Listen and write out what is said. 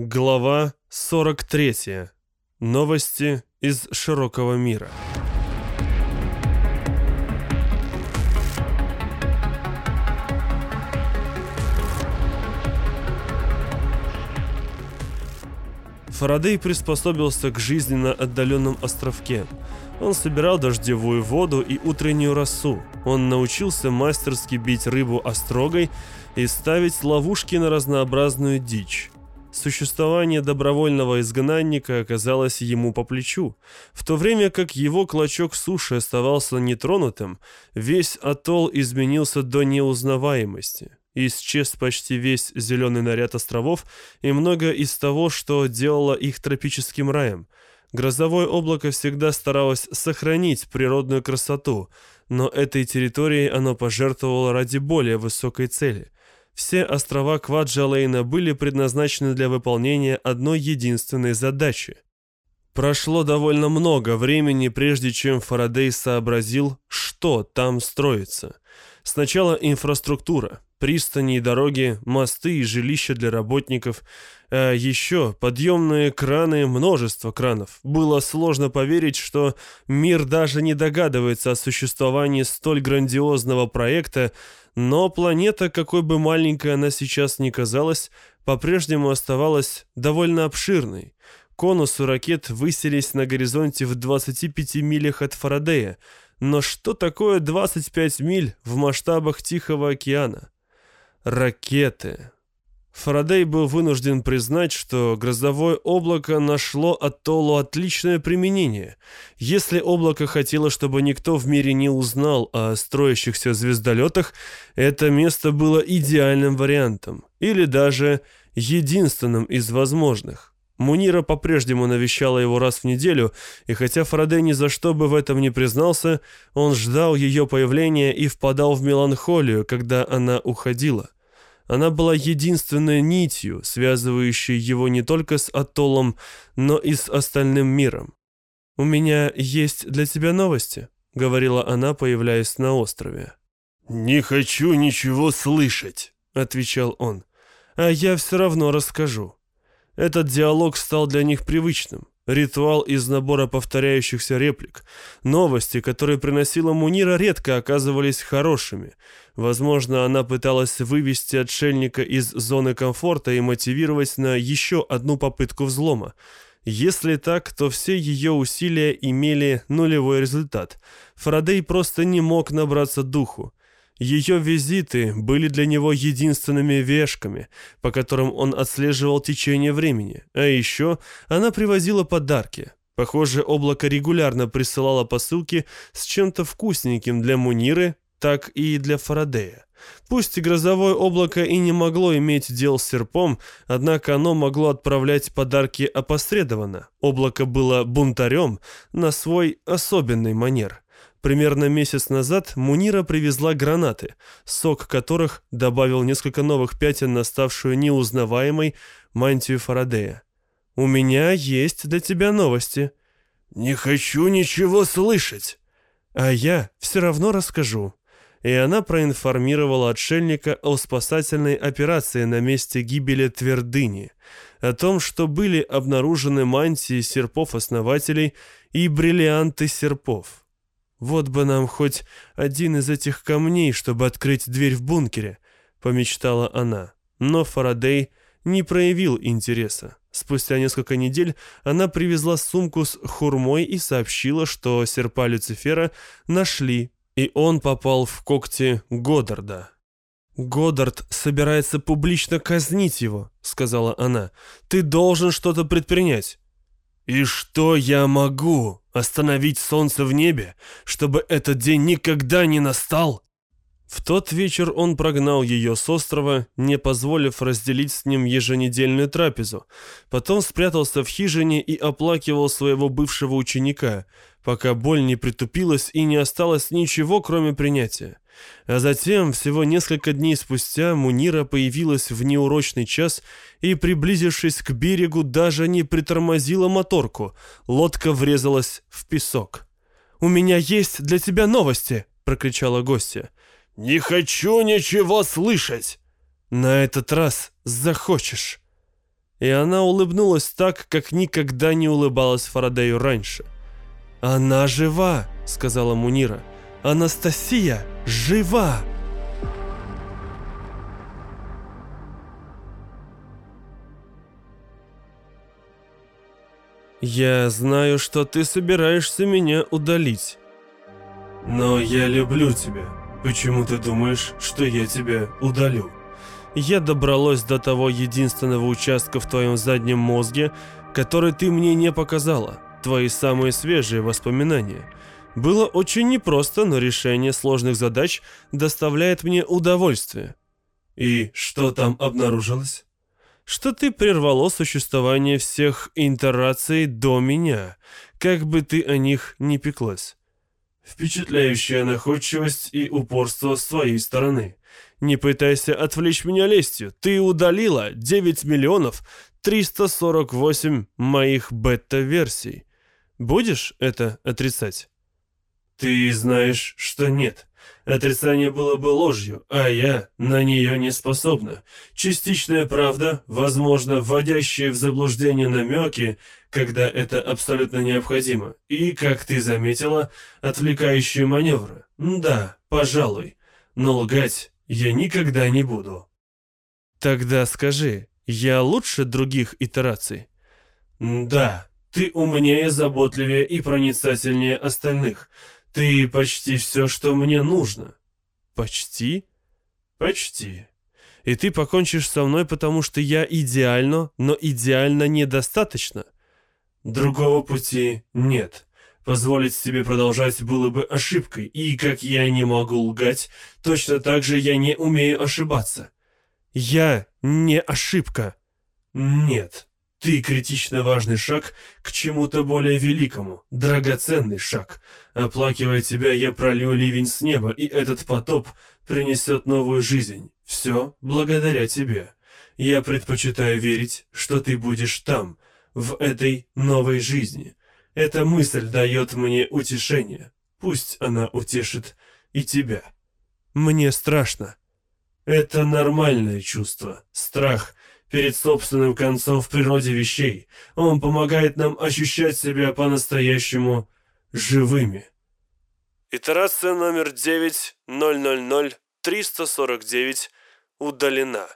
Глава 43. Новости из широкого мира. Фарадей приспособился к жизни на отдаленном островке. Он собирал дождевую воду и утреннюю росу. Он научился мастерски бить рыбу острогой и ставить ловушки на разнообразную дичь. Существование добровольного изгнанника оказалось ему по плечу. В то время как его клочок суши оставался нетронутым, весь атолл изменился до неузнаваемости. Исчез почти весь зеленый наряд островов и многое из того, что делало их тропическим раем. Грозовое облако всегда старалось сохранить природную красоту, но этой территорией оно пожертвовало ради более высокой цели. Все острова Кваджалейна были предназначены для выполнения одной единственной задачи. Прошло довольно много времени, прежде чем Фарадей сообразил, что там строится. Сначала инфраструктура, пристани и дороги, мосты и жилища для работников, а еще подъемные краны, множество кранов. Было сложно поверить, что мир даже не догадывается о существовании столь грандиозного проекта, но планета, какой бы маленькой она сейчас ни казалась, по-прежнему оставалась довольно обширной. Конусы ракет высились на горизонте в 25 милях от Фарадея, но что такое 25 миль в масштабах Тихого океана? Ракеты. Фарадей был вынужден признать, что грозовое облако нашло Атоллу отличное применение. Если облако хотело, чтобы никто в мире не узнал о строящихся звездолетах, это место было идеальным вариантом, или даже единственным из возможных. Мунира по-прежнему навещала его раз в неделю, и хотя Фарадей ни за что бы в этом не признался, он ждал ее появления и впадал в меланхолию, когда она уходила. Она была единственной нитью, связывающей его не только с атоллом, но и с остальным миром. «У меня есть для тебя новости», — говорила она, появляясь на острове. «Не хочу ничего слышать», — отвечал он. «А я все равно расскажу». Этот диалог стал для них привычным. Ритуал из набора повторяющихся реплик. Новости, которые приносила Мунира, редко оказывались хорошими. Возможно, она пыталась вывести отшельника из зоны комфорта и мотивировать на еще одну попытку взлома. Если так, то все ее усилия имели нулевой результат. Фарадей просто не мог набраться духу. Ее визиты были для него единственными вешками, по которым он отслеживал течение времени. А еще она привозила подарки. Похоже, облако регулярно присылало посылки с чем-то вкусненьким для Муниры, так и для Фарадея. Пусть грозовое облако и не могло иметь дел с серпом, однако оно могло отправлять подарки опосредованно. Облако было бунтарем на свой особенный манер. Примерно месяц назад Мунира привезла гранаты, сок которых добавил несколько новых пятен на ставшую неузнаваемой мантию Фарадея. «У меня есть для тебя новости». «Не хочу ничего слышать». «А я все равно расскажу». И она проинформировала отшельника о спасательной операции на месте гибели Твердыни, о том, что были обнаружены мантии серпов-основателей и бриллианты серпов. «Вот бы нам хоть один из этих камней, чтобы открыть дверь в бункере», — помечтала она. Но Фарадей не проявил интереса. Спустя несколько недель она привезла сумку с хурмой и сообщила, что серпа Люцифера нашли, и он попал в когти Годдарда. «Годдард собирается публично казнить его», — сказала она. «Ты должен что-то предпринять». «И что я могу? Остановить солнце в небе, чтобы этот день никогда не настал?» В тот вечер он прогнал ее с острова, не позволив разделить с ним еженедельную трапезу. Потом спрятался в хижине и оплакивал своего бывшего ученика, пока боль не притупилась и не осталось ничего, кроме принятия. А затем, всего несколько дней спустя, Мунира появилась в неурочный час и, приблизившись к берегу, даже не притормозила моторку. Лодка врезалась в песок. «У меня есть для тебя новости!» — прокричала гостья. «Не хочу ничего слышать!» «На этот раз захочешь!» И она улыбнулась так, как никогда не улыбалась Фарадею раньше. «Она жива!» — сказала Мунира. «Анастасия жива!» «Я знаю, что ты собираешься меня удалить». «Но я люблю тебя. Почему ты думаешь, что я тебя удалю?» Я добралась до того единственного участка в твоем заднем мозге, который ты мне не показала, твои самые свежие воспоминания. Было очень непросто, но решение сложных задач доставляет мне удовольствие. И что там обнаружилось? что ты прервало существование всех интераций до меня, как бы ты о них ни пеклась. Впечатляющая находчивость и упорство с твоей стороны. Не пытайся отвлечь меня лестью. Ты удалила 9 миллионов 348 моих бета-версий. Будешь это отрицать? Ты знаешь, что нет. Отрицание было бы ложью, а я на нее не способна. Частичная правда, возможно, вводящая в заблуждение намеки, когда это абсолютно необходимо. И, как ты заметила, отвлекающие маневры. Да, пожалуй. Но лгать я никогда не буду. Тогда скажи, я лучше других итераций? Да, ты умнее, заботливее и проницательнее остальных. Ты почти все, что мне нужно. Почти? Почти. И ты покончишь со мной, потому что я идеально, но идеально недостаточно. Другого пути нет. Позволить себе продолжать было бы ошибкой, и как я не могу лгать, точно так же я не умею ошибаться. Я не ошибка. Нет. Ты критично важный шаг к чему-то более великому, драгоценный шаг. Оплакивая тебя, я пролью ливень с неба, и этот потоп принесет новую жизнь. Все благодаря тебе. Я предпочитаю верить, что ты будешь там, в этой новой жизни. Эта мысль дает мне утешение. Пусть она утешит и тебя. Мне страшно. Это нормальное чувство. Страх перед собственным концом в природе вещей. Он помогает нам ощущать себя по-настоящему живыми. Итерация номер 9 000 349 удалена.